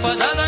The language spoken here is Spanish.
papá,